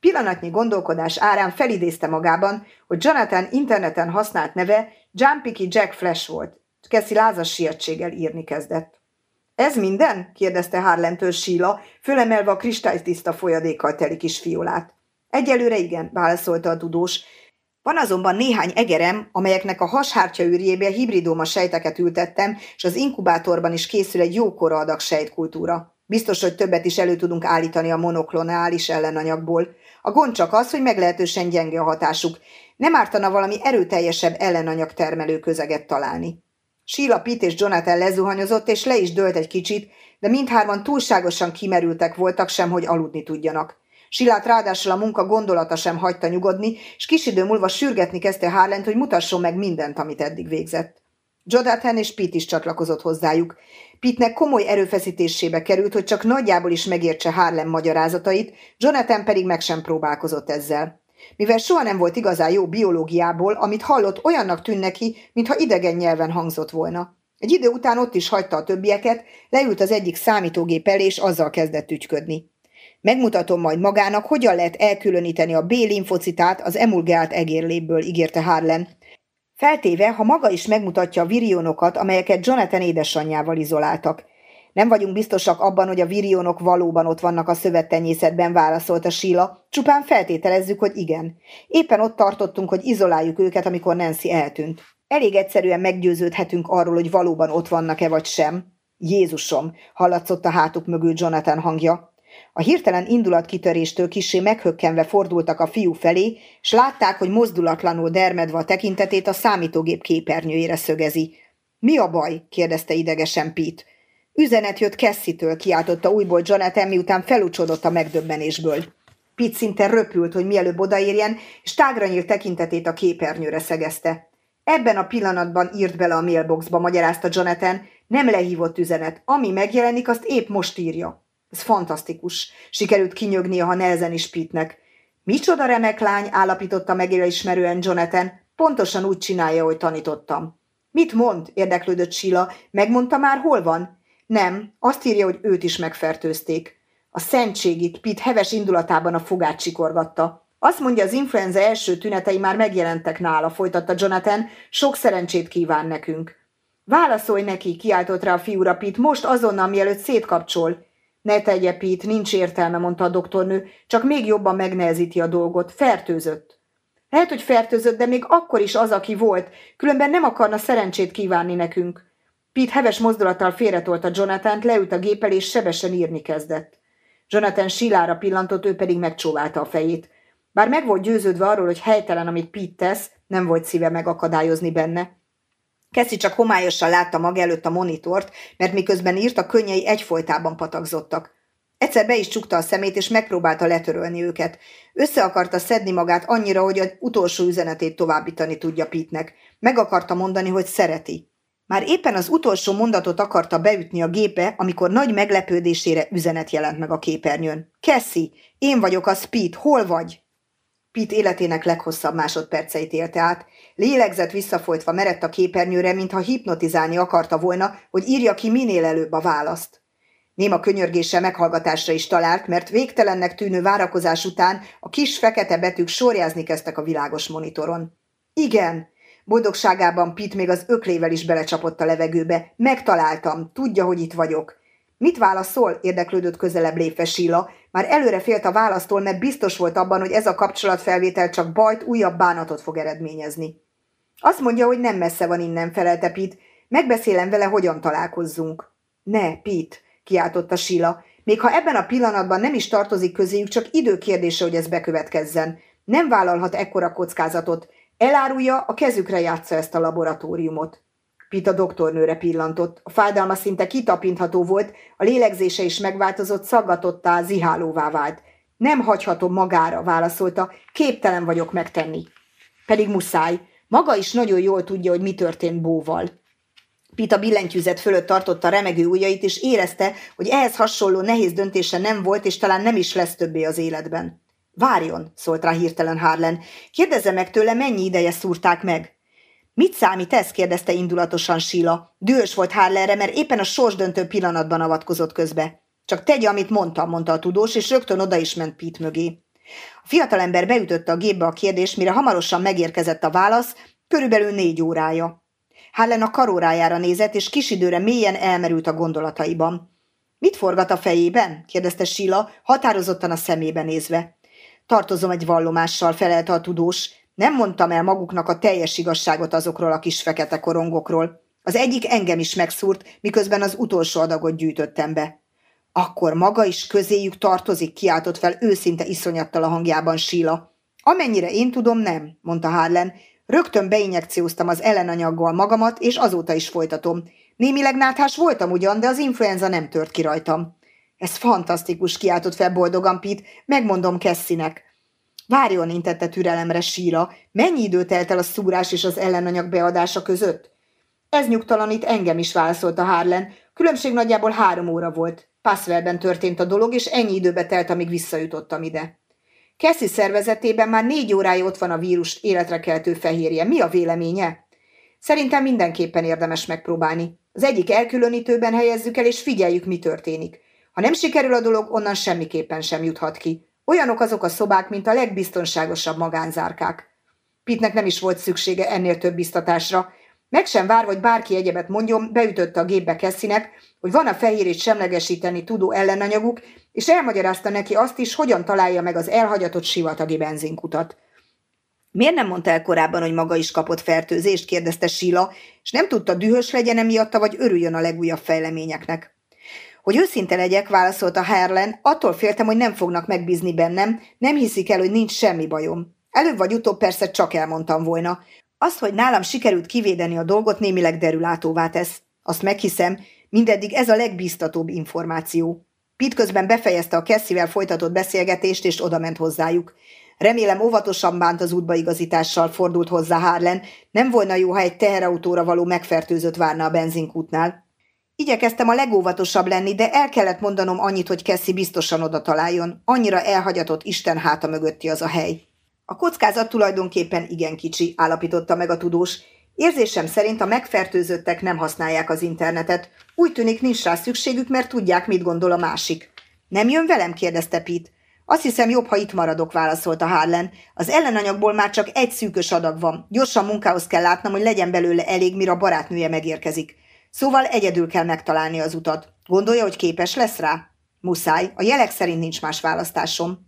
Pillanatnyi gondolkodás árán felidézte magában, hogy Jonathan interneten használt neve Jumpiki Jack Flash volt. Keszi lázas sietséggel írni kezdett. Ez minden? kérdezte Harlentől Síla, fölemelve a kristálytiszta folyadékkal teli kis fiolát. Egyelőre igen, válaszolta a tudós. Van azonban néhány egerem, amelyeknek a hashártya űrjébe hibridóma sejteket ültettem, és az inkubátorban is készül egy jókora adag sejtkultúra. Biztos, hogy többet is elő tudunk állítani a monoklonális ellenanyagból. A gond csak az, hogy meglehetősen gyenge a hatásuk. Nem ártana valami erőteljesebb ellenanyag termelő közeget találni. Sheila Pitt és Jonathan lezuhanyozott, és le is dőlt egy kicsit, de mindhárman túlságosan kimerültek voltak sem, hogy aludni tudjanak. Silát ráadásul a munka gondolata sem hagyta nyugodni, és kis idő múlva sürgetni kezdte Harlent, hogy mutasson meg mindent, amit eddig végzett. Jonathan és Pitt is csatlakozott hozzájuk. Pittnek komoly erőfeszítésébe került, hogy csak nagyjából is megértse Harlem magyarázatait, Jonathan pedig meg sem próbálkozott ezzel. Mivel soha nem volt igazán jó biológiából, amit hallott, olyannak tűn neki, mintha idegen nyelven hangzott volna. Egy idő után ott is hagyta a többieket, leült az egyik számítógép elé, és azzal kezdett ügyködni. Megmutatom majd magának, hogyan lehet elkülöníteni a B-limfocitát az emulgált egérléből, ígérte Harlan. Feltéve, ha maga is megmutatja a virionokat, amelyeket Jonathan édesanyjával izoláltak. Nem vagyunk biztosak abban, hogy a virionok valóban ott vannak a szövettenyészetben, válaszolta Sheila. Csupán feltételezzük, hogy igen. Éppen ott tartottunk, hogy izoláljuk őket, amikor Nancy eltűnt. Elég egyszerűen meggyőződhetünk arról, hogy valóban ott vannak-e vagy sem. Jézusom, hallatszott a hátuk mögül Jonathan hangja. A hirtelen indulatkütöréstől kisé meghökkenve fordultak a fiú felé, s látták, hogy mozdulatlanul dermedve a tekintetét a számítógép képernyőjére szögezi. – Mi a baj? – kérdezte idegesen Pete. Üzenet jött Cassitől, kiáltotta újból Jonathan, miután felucsodott a megdöbbenésből. Pete szinte röpült, hogy mielőbb odaérjen, és tágra nyílt tekintetét a képernyőre szegezte. Ebben a pillanatban írt bele a mailboxba, magyarázta Jonathan, nem lehívott üzenet. Ami megjelenik, azt épp most írja. Ez fantasztikus. Sikerült kinyögnie, ha nehezen is Pitnek. Micsoda remek lány, állapította meg ismerően Jonathan. Pontosan úgy csinálja, hogy tanítottam. Mit mond? érdeklődött Sila. Megmondta már, hol van? Nem, azt írja, hogy őt is megfertőzték. A szentségit Pitt heves indulatában a fogát csikorgatta. Azt mondja, az influenza első tünetei már megjelentek nála, folytatta Jonathan, sok szerencsét kíván nekünk. Válaszolj neki, kiáltott rá a fiúra Pitt, most azonnal, mielőtt szétkapcsol. Ne tegye, Pít, nincs értelme, mondta a doktornő, csak még jobban megnehezíti a dolgot. Fertőzött. Lehet, hogy fertőzött, de még akkor is az, aki volt, különben nem akarna szerencsét kívánni nekünk. Pete heves mozdulattal félretolta Jonathan-t, leült a gépel és sebesen írni kezdett. Jonathan silára pillantott, ő pedig megcsóválta a fejét. Bár meg volt győződve arról, hogy helytelen, amit Pete tesz, nem volt szíve megakadályozni benne. Keszi csak homályosan látta maga előtt a monitort, mert miközben írt, a könnyei egyfolytában patakzottak. Egyszer be is csukta a szemét, és megpróbálta letörölni őket. Össze akarta szedni magát annyira, hogy az utolsó üzenetét továbbítani tudja Pitnek. Meg akarta mondani, hogy szereti. Már éppen az utolsó mondatot akarta beütni a gépe, amikor nagy meglepődésére üzenet jelent meg a képernyőn. Cassie, én vagyok a Speed, hol vagy? Pete életének leghosszabb másodperceit élte át. Lélegzett visszafolytva merett a képernyőre, mintha hipnotizálni akarta volna, hogy írja ki minél előbb a választ. Néma könyörgése meghallgatásra is talált, mert végtelennek tűnő várakozás után a kis fekete betűk sorjázni kezdtek a világos monitoron. Igen, boldogságában Pit még az öklével is belecsapott a levegőbe. Megtaláltam, tudja, hogy itt vagyok. Mit válaszol? érdeklődött közelebb lépve Sila. Már előre félt a választól, mert biztos volt abban, hogy ez a kapcsolatfelvétel csak bajt, újabb bánatot fog eredményezni. Azt mondja, hogy nem messze van innen, felelte Pit. Megbeszélem vele, hogyan találkozzunk. Ne, Pit, kiáltotta Sila. Még ha ebben a pillanatban nem is tartozik közéjük, csak időkérdése, hogy ez bekövetkezzen. Nem vállalhat ekkora kockázatot. Elárulja, a kezükre játsza ezt a laboratóriumot. Pita doktornőre pillantott. A fájdalma szinte kitapintható volt, a lélegzése is megváltozott, szaggatottá, zihálóvá vált. Nem hagyhatom magára, válaszolta, képtelen vagyok megtenni. Pedig muszáj. Maga is nagyon jól tudja, hogy mi történt Bóval. Pita billentyűzet fölött tartotta remegő ujjait, és érezte, hogy ehhez hasonló nehéz döntése nem volt, és talán nem is lesz többé az életben. Várjon, szólt rá hirtelen Harlen. Kérdezze meg tőle, mennyi ideje szúrták meg. Mit számít ez? kérdezte indulatosan Sila. Dühös volt Harlenre, mert éppen a sorsdöntő pillanatban avatkozott közbe. Csak tegye, amit mondtam, mondta a tudós, és rögtön oda is ment Pete mögé. A fiatalember beütötte a gépbe a kérdést, mire hamarosan megérkezett a válasz, körülbelül négy órája. Harlen a karórájára nézett, és kis időre mélyen elmerült a gondolataiban. Mit forgat a fejében? kérdezte Sila, határozottan a szemébe nézve. Tartozom egy vallomással, felelte a tudós. Nem mondtam el maguknak a teljes igazságot azokról a kis fekete korongokról. Az egyik engem is megszúrt, miközben az utolsó adagot gyűjtöttem be. Akkor maga is közéjük tartozik, kiáltott fel őszinte iszonyattal a hangjában Síla. Amennyire én tudom, nem, mondta Harlen. Rögtön beinjekcióztam az ellenanyaggal magamat, és azóta is folytatom. Némileg náthás voltam ugyan, de az influenza nem tört ki rajtam. Ez fantasztikus, kiáltott fel boldogan Pete, megmondom Kessinek. Várjon, intette türelemre síra. Mennyi idő telt el a szúrás és az ellenanyag beadása között? Ez nyugtalanít engem is, válaszolta Harlen. Különbség nagyjából három óra volt. Passwellben történt a dolog, és ennyi időbe telt, amíg visszajutottam ide. Cassie szervezetében már négy órája ott van a vírus életre keltő fehérje. Mi a véleménye? Szerintem mindenképpen érdemes megpróbálni. Az egyik elkülönítőben helyezzük el, és figyeljük, mi történik. Ha nem sikerül a dolog, onnan semmiképpen sem juthat ki. Olyanok azok a szobák, mint a legbiztonságosabb magánzárkák. Pitnek nem is volt szüksége ennél több biztatásra. Meg sem vár, hogy bárki egyebet mondjon, beütötte a gépbe Kessinek, hogy van a fehérét semlegesíteni tudó ellenanyaguk, és elmagyarázta neki azt is, hogyan találja meg az elhagyatott sivatagi benzinkutat. Miért nem mondta el korábban, hogy maga is kapott fertőzést? kérdezte Sila, és nem tudta dühös legyen emiatta, vagy örüljön a legújabb fejleményeknek. Hogy őszinte legyek, válaszolta Herlen, attól féltem, hogy nem fognak megbízni bennem, nem hiszik el, hogy nincs semmi bajom. Előbb vagy utóbb persze csak elmondtam volna. Azt, hogy nálam sikerült kivédeni a dolgot, némileg derülátóvá tesz. Azt meghiszem, mindeddig ez a legbíztatóbb információ. Pit közben befejezte a Kessivel folytatott beszélgetést, és odament hozzájuk. Remélem óvatosan bánt az útbaigazítással, fordult hozzá Harlen. Nem volna jó, ha egy teherautóra való megfertőzött várna a benzinkútnál. Igyekeztem a legóvatosabb lenni, de el kellett mondanom annyit, hogy Kessi biztosan oda találjon. Annyira elhagyatott Isten háta mögötti az a hely. A kockázat tulajdonképpen igen kicsi, állapította meg a tudós. Érzésem szerint a megfertőzöttek nem használják az internetet. Úgy tűnik nincs rá szükségük, mert tudják, mit gondol a másik. Nem jön velem? kérdezte Pete. Azt hiszem, jobb, ha itt maradok, válaszolta Harlan. Az ellenanyagból már csak egy szűkös adag van. Gyorsan munkához kell látnom, hogy legyen belőle elég, mire a barátnője megérkezik. Szóval egyedül kell megtalálni az utat. Gondolja, hogy képes lesz rá? Muszáj, a jelek szerint nincs más választásom.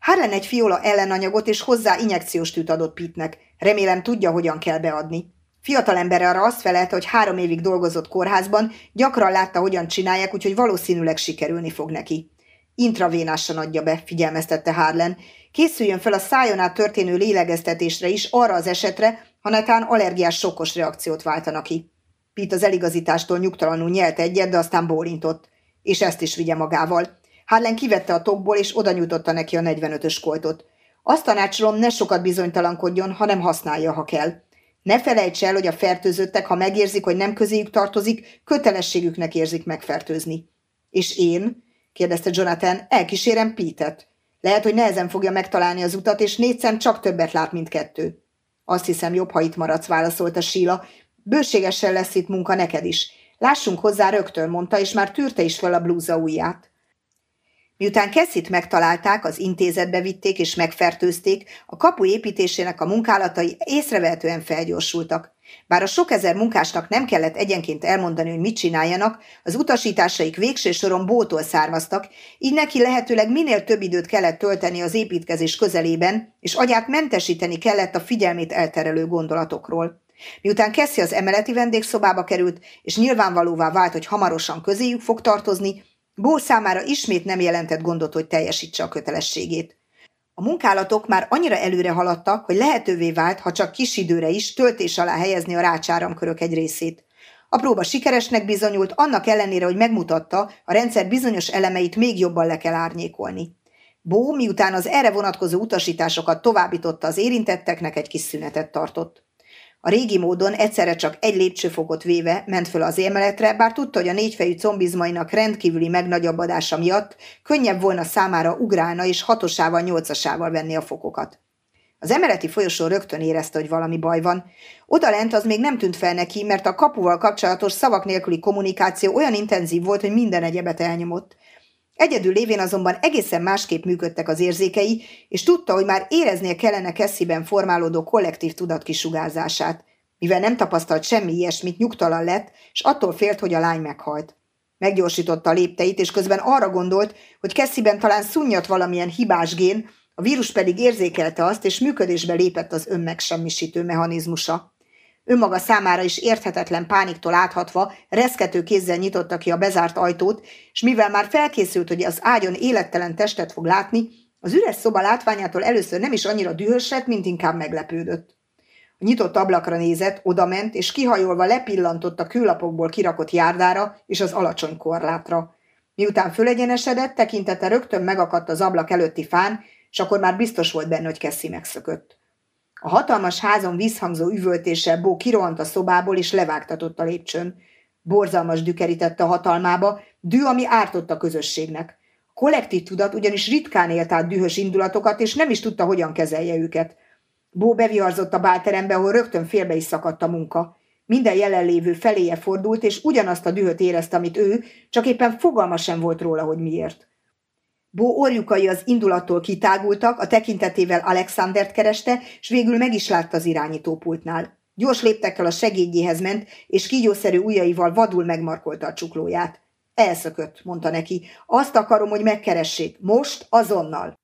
Harlan egy fiola ellenanyagot és hozzá injekciós tűt adott Pitnek. Remélem tudja, hogyan kell beadni. Fiatalember arra azt felelte, hogy három évig dolgozott kórházban, gyakran látta, hogyan csinálják, úgyhogy valószínűleg sikerülni fog neki. Intravénásan adja be, figyelmeztette Harlan. Készüljön fel a szájon át történő lélegeztetésre is, arra az esetre, ha netán allergiás sokkos reakciót váltanak ki. Pete az eligazítástól nyugtalanul nyelt egyet, de aztán bólintott. És ezt is vigye magával. Harlan kivette a tokból, és oda nyújtotta neki a 45-ös koltot. Azt tanácsolom, ne sokat bizonytalankodjon, hanem használja, ha kell. Ne felejts el, hogy a fertőzöttek, ha megérzik, hogy nem közéjük tartozik, kötelességüknek érzik megfertőzni. És én? kérdezte Jonathan, elkísérem Pítet. Lehet, hogy nehezen fogja megtalálni az utat, és négy szem csak többet lát, mint kettő. Azt hiszem, jobb, ha itt maradsz, válaszolta Síla. Bőségesen lesz itt munka neked is. Lássunk hozzá rögtön, mondta, és már tűrte is fel a blúza ujját. Miután Kesszit megtalálták, az intézetbe vitték és megfertőzték, a kapu építésének a munkálatai észrevehetően felgyorsultak. Bár a sok ezer munkásnak nem kellett egyenként elmondani, hogy mit csináljanak, az utasításaik végső soron bótól származtak, így neki lehetőleg minél több időt kellett tölteni az építkezés közelében, és agyát mentesíteni kellett a figyelmét elterelő gondolatokról. Miután Kessi az emeleti vendégszobába került, és nyilvánvalóvá vált, hogy hamarosan közéjük fog tartozni, Bó számára ismét nem jelentett gondot, hogy teljesítse a kötelességét. A munkálatok már annyira előre haladtak, hogy lehetővé vált, ha csak kis időre is, töltés alá helyezni a rácsáramkörök egy részét. A próba sikeresnek bizonyult, annak ellenére, hogy megmutatta, a rendszer bizonyos elemeit még jobban le kell árnyékolni. Bó, miután az erre vonatkozó utasításokat továbbította az érintetteknek, egy kis szünetet tartott. A régi módon egyszerre csak egy lépcsőfokot véve ment föl az emeletre, bár tudta, hogy a négyfejű combizmainak rendkívüli megnagyobbadása miatt könnyebb volna számára ugrálna és hatosával, nyolcasával venni a fokokat. Az emeleti folyosó rögtön érezte, hogy valami baj van. Oda lent az még nem tűnt fel neki, mert a kapuval kapcsolatos szavak nélküli kommunikáció olyan intenzív volt, hogy minden egyebet elnyomott. Egyedül lévén azonban egészen másképp működtek az érzékei, és tudta, hogy már éreznie kellene Kessziben formálódó kollektív tudat kisugárzását. Mivel nem tapasztalt semmi ilyesmit, nyugtalan lett, és attól félt, hogy a lány meghalt. Meggyorsította a lépteit, és közben arra gondolt, hogy Kessziben talán szunnyat valamilyen hibás gén, a vírus pedig érzékelte azt, és működésbe lépett az önmegsemmisítő mechanizmusa. Önmaga számára is érthetetlen pániktól áthatva, reszkető kézzel nyitotta ki a bezárt ajtót, és mivel már felkészült, hogy az ágyon élettelen testet fog látni, az üres szoba látványától először nem is annyira dühös lett, mint inkább meglepődött. A nyitott ablakra nézett, odament, és kihajolva lepillantott a kőlapokból kirakott járdára és az alacsony korlátra. Miután fölegyenesedett, tekintete rögtön megakadt az ablak előtti fán, és akkor már biztos volt benne, hogy Kessi megszökött. A hatalmas házon vízhangzó üvöltéssel Bó kirohant a szobából, és levágtatott a lépcsőn. Borzalmas dükerítette a hatalmába, dű, ami ártott a közösségnek. A kollektív tudat ugyanis ritkán élt át dühös indulatokat, és nem is tudta, hogyan kezelje őket. Bó beviharzott a bálterembe, ahol rögtön félbe is szakadt a munka. Minden jelenlévő feléje fordult, és ugyanazt a dühöt érezte, amit ő, csak éppen fogalma sem volt róla, hogy miért. Bó orjukai az indulattól kitágultak, a tekintetével Alexandert kereste, és végül meg is látta az irányítópultnál. Gyors léptekkel a segédjéhez ment, és kígyószerű ujjaival vadul megmarkolta a csuklóját. Elszökött, mondta neki. Azt akarom, hogy megkeressék. Most, azonnal.